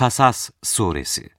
Kasas Suresi.